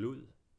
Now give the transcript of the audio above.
klud